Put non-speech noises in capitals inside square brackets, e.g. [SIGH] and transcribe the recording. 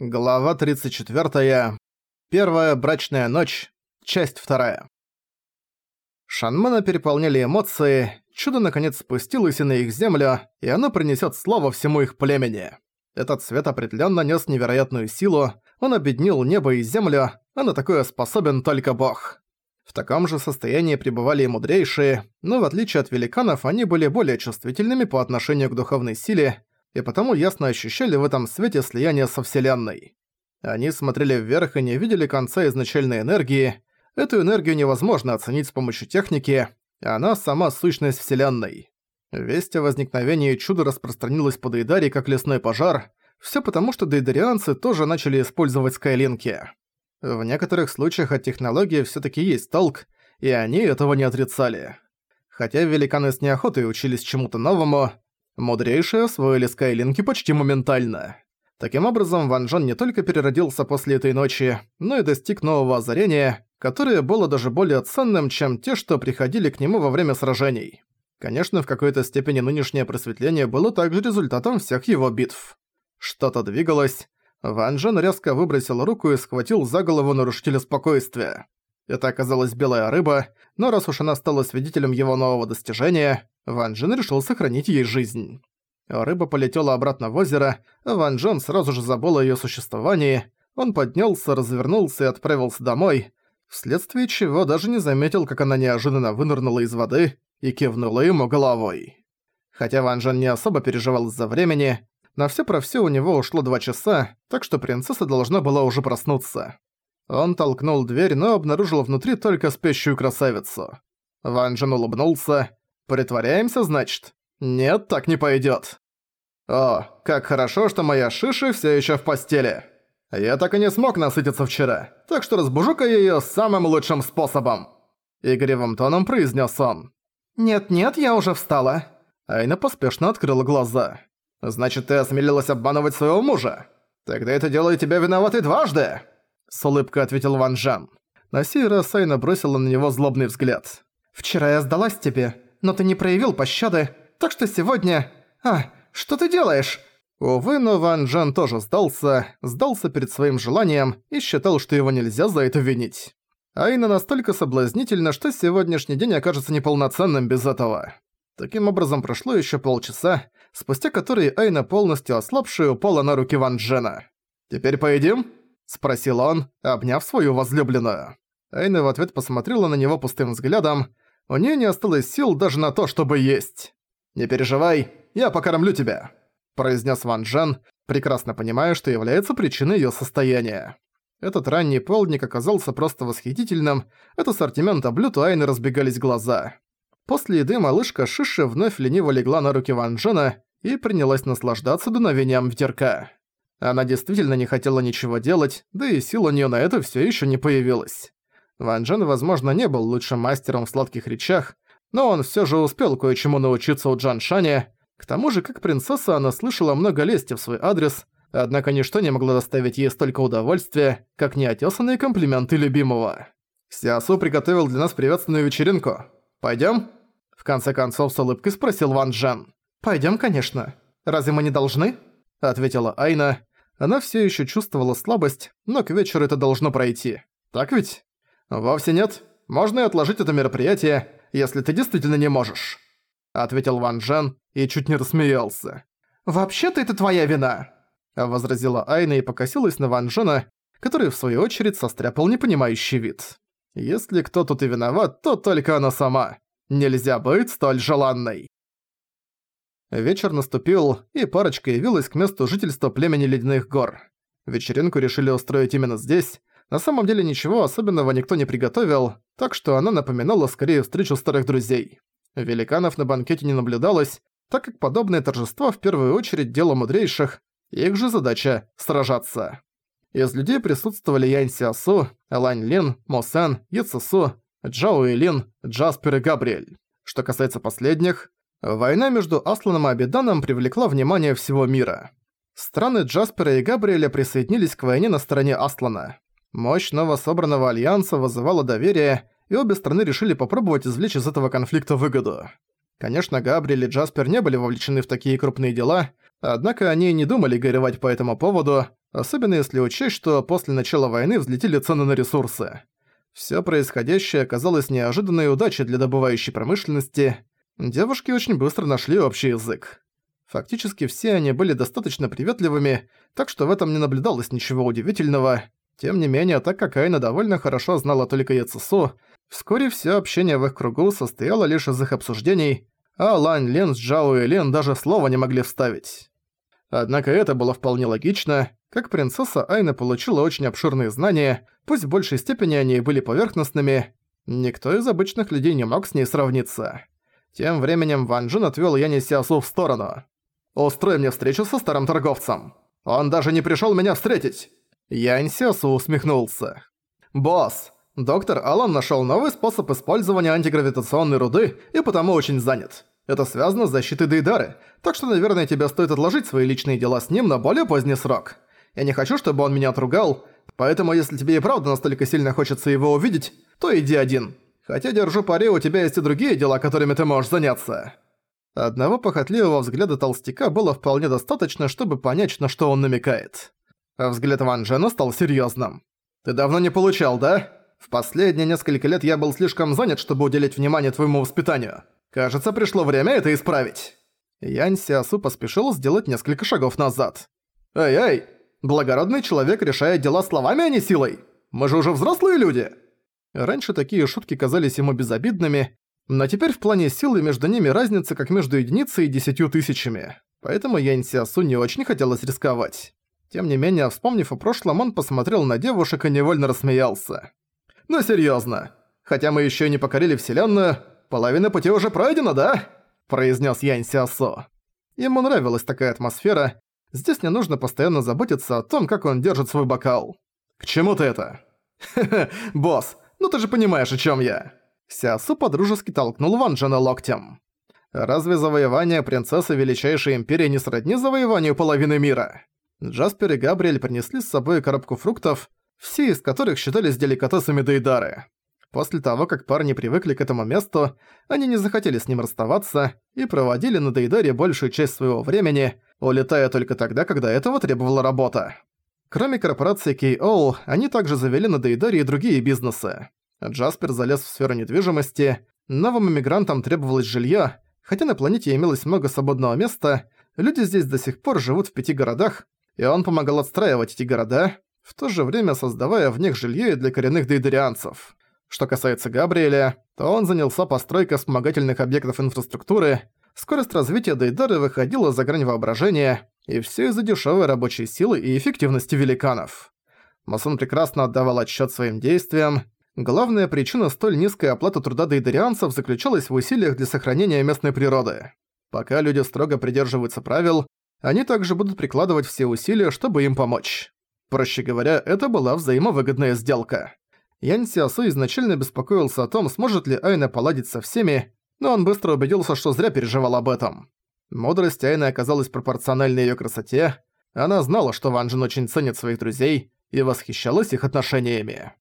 Глава 34. Первая брачная ночь. Часть вторая. Шанмана переполняли эмоции, чудо наконец спустилось и на их землю, и оно принесет славу всему их племени. Этот свет определенно нес невероятную силу, он объединил небо и землю, а на такое способен только бог. В таком же состоянии пребывали и мудрейшие, но в отличие от великанов они были более чувствительными по отношению к духовной силе, и потому ясно ощущали в этом свете слияние со Вселенной. Они смотрели вверх и не видели конца изначальной энергии. Эту энергию невозможно оценить с помощью техники, она сама сущность Вселенной. Весть о возникновении чуда распространилась по Дейдаре как лесной пожар, все потому, что дейдарианцы тоже начали использовать скайлинки. В некоторых случаях от технологии все таки есть толк, и они этого не отрицали. Хотя великаны с неохотой учились чему-то новому, Мудрейшие освоили скайлинки почти моментально. Таким образом, Ван Джен не только переродился после этой ночи, но и достиг нового озарения, которое было даже более ценным, чем те, что приходили к нему во время сражений. Конечно, в какой-то степени нынешнее просветление было также результатом всех его битв. Что-то двигалось. Ван Джен резко выбросил руку и схватил за голову нарушителя спокойствия. Это оказалась белая рыба, но раз уж она стала свидетелем его нового достижения, Ван Джен решил сохранить ей жизнь. Рыба полетела обратно в озеро, а Ван Джен сразу же забыл о её существовании. Он поднялся, развернулся и отправился домой, вследствие чего даже не заметил, как она неожиданно вынырнула из воды и кивнула ему головой. Хотя Ван Джен не особо переживал из-за времени, на всё про всё у него ушло два часа, так что принцесса должна была уже проснуться. Он толкнул дверь, но обнаружил внутри только спящую красавицу. Ван Джен улыбнулся, Притворяемся, значит? Нет, так не пойдёт. О, как хорошо, что моя Шиши всё ещё в постели. Я так и не смог насытиться вчера, так что разбужу-ка её самым лучшим способом. Игривым тоном произнес он. «Нет-нет, я уже встала». Айна поспешно открыла глаза. «Значит, ты осмелилась обманывать своего мужа? Тогда это делает тебя виноватой дважды!» С улыбкой ответил Ван Жан. На сей раз Айна бросила на него злобный взгляд. «Вчера я сдалась тебе, но ты не проявил пощады, так что сегодня... А, что ты делаешь?» Увы, но Ван Джен тоже сдался, сдался перед своим желанием и считал, что его нельзя за это винить. Айна настолько соблазнительна, что сегодняшний день окажется неполноценным без этого. Таким образом, прошло еще полчаса, спустя которые Айна полностью ослабшая упала на руки Ван Джена. «Теперь поедим?» – спросил он, обняв свою возлюбленную. Айна в ответ посмотрела на него пустым взглядом, у нее не осталось сил даже на то, чтобы есть. «Не переживай, я покормлю тебя», – произнес Ван Джен, прекрасно понимая, что является причиной ее состояния. Этот ранний полдник оказался просто восхитительным, от ассортимента блюд у Айны разбегались глаза. После еды малышка Шиши вновь лениво легла на руки Ван Джена и принялась наслаждаться дуновением ветерка. Она действительно не хотела ничего делать, да и сил у нее на это все еще не появилась. Ван Джен, возможно, не был лучшим мастером в сладких речах, но он всё же успел кое-чему научиться у Джан Шаня. К тому же, как принцесса, она слышала много лести в свой адрес, однако ничто не могло доставить ей столько удовольствия, как неотесанные комплименты любимого. «Сиасу приготовил для нас приветственную вечеринку. Пойдём?» В конце концов с улыбкой спросил Ван Джен. «Пойдём, конечно. Разве мы не должны?» Ответила Айна. Она всё ещё чувствовала слабость, но к вечеру это должно пройти. Так ведь? «Вовсе нет. Можно и отложить это мероприятие, если ты действительно не можешь», — ответил Ван Джен и чуть не рассмеялся. «Вообще-то это твоя вина», — возразила Айна и покосилась на Ван Джена, который в свою очередь состряпал непонимающий вид. «Если кто тут и виноват, то только она сама. Нельзя быть столь желанной». Вечер наступил, и парочка явилась к месту жительства племени Ледяных гор. Вечеринку решили устроить именно здесь, на самом деле ничего особенного никто не приготовил, так что она напоминала скорее встречу старых друзей. Великанов на банкете не наблюдалось, так как подобные торжества в первую очередь дело мудрейших, их же задача – сражаться. Из людей присутствовали Янь Сиасу, Элань Лин, Мо Сен, Яцесу, Джао Илин, Джаспер и Габриэль. Что касается последних, война между Асланом и Абиданом привлекла внимание всего мира. Страны Джаспера и Габриэля присоединились к войне на стороне Аслана. Мощь новособранного альянса вызывала доверие, и обе страны решили попробовать извлечь из этого конфликта выгоду. Конечно, Габриэль и Джаспер не были вовлечены в такие крупные дела, однако они не думали горевать по этому поводу, особенно если учесть, что после начала войны взлетели цены на ресурсы. Всё происходящее оказалось неожиданной удачей для добывающей промышленности. Девушки очень быстро нашли общий язык. Фактически все они были достаточно приветливыми, так что в этом не наблюдалось ничего удивительного. Тем не менее, так как Айна довольно хорошо знала только Яцесу, вскоре всё общение в их кругу состояло лишь из их обсуждений, а Лань Лен с Джао и Лен даже слова не могли вставить. Однако это было вполне логично, как принцесса Айна получила очень обширные знания, пусть в большей степени они были поверхностными, никто из обычных людей не мог с ней сравниться. Тем временем Ван Джин отвёл Яни Сиасу в сторону. «Устрой мне встречу со старым торговцем. Он даже не пришёл меня встретить!» Янь Сиасу усмехнулся. «Босс, доктор Алан нашёл новый способ использования антигравитационной руды и потому очень занят. Это связано с защитой Дейдары, так что, наверное, тебе стоит отложить свои личные дела с ним на более поздний срок. Я не хочу, чтобы он меня отругал, поэтому если тебе и правда настолько сильно хочется его увидеть, то иди один. Хотя держу пари, у тебя есть и другие дела, которыми ты можешь заняться». Одного похотливого взгляда толстяка было вполне достаточно, чтобы понять, на что он намекает. А взгляд Ван Джена стал серьёзным. «Ты давно не получал, да? В последние несколько лет я был слишком занят, чтобы уделить внимание твоему воспитанию. Кажется, пришло время это исправить». Янь Сиасу поспешил сделать несколько шагов назад. «Эй-эй, благородный человек решает дела словами, а не силой. Мы же уже взрослые люди!» Раньше такие шутки казались ему безобидными, но теперь в плане силы между ними разница как между единицей и десятью тысячами. Поэтому Янь Сиасу не очень хотелось рисковать. Тем не менее, вспомнив о прошлом, он посмотрел на девушек и невольно рассмеялся. «Ну серьёзно, хотя мы ещё не покорили Вселенную, половина пути уже пройдена, да?» произнес Янь Сиасо. Ему нравилась такая атмосфера, здесь не нужно постоянно заботиться о том, как он держит свой бокал. «К чему ты это?» «Хе-хе, [LAUGHS] босс, ну ты же понимаешь, о чем я!» Сиасу подружески толкнул Ван Джена локтем. «Разве завоевание принцессы Величайшей Империи не сродни завоеванию половины мира?» Джаспер и Габриэль принесли с собой коробку фруктов, все из которых считались деликатесами Дейдары. После того, как парни привыкли к этому месту, они не захотели с ним расставаться и проводили на Дейдаре большую часть своего времени, улетая только тогда, когда этого требовала работа. Кроме корпорации K.O., они также завели на Дейдаре и другие бизнесы. Джаспер залез в сферу недвижимости, новым иммигрантам требовалось жилье, хотя на планете имелось много свободного места, люди здесь до сих пор живут в пяти городах, и он помогал отстраивать эти города, в то же время создавая в них жилье для коренных дейдарианцев. Что касается Габриэля, то он занялся постройкой вспомогательных объектов инфраструктуры, скорость развития Дейдары выходила за грань воображения, и все из-за дешевой рабочей силы и эффективности великанов. Масон прекрасно отдавал отчет своим действиям. Главная причина столь низкой оплаты труда дейдарианцев заключалась в усилиях для сохранения местной природы. Пока люди строго придерживаются правил, они также будут прикладывать все усилия, чтобы им помочь. Проще говоря, это была взаимовыгодная сделка. Ян Сиасу изначально беспокоился о том, сможет ли Айна поладить со всеми, но он быстро убедился, что зря переживал об этом. Мудрость Айны оказалась пропорциональной её красоте, она знала, что Ван очень ценит своих друзей и восхищалась их отношениями.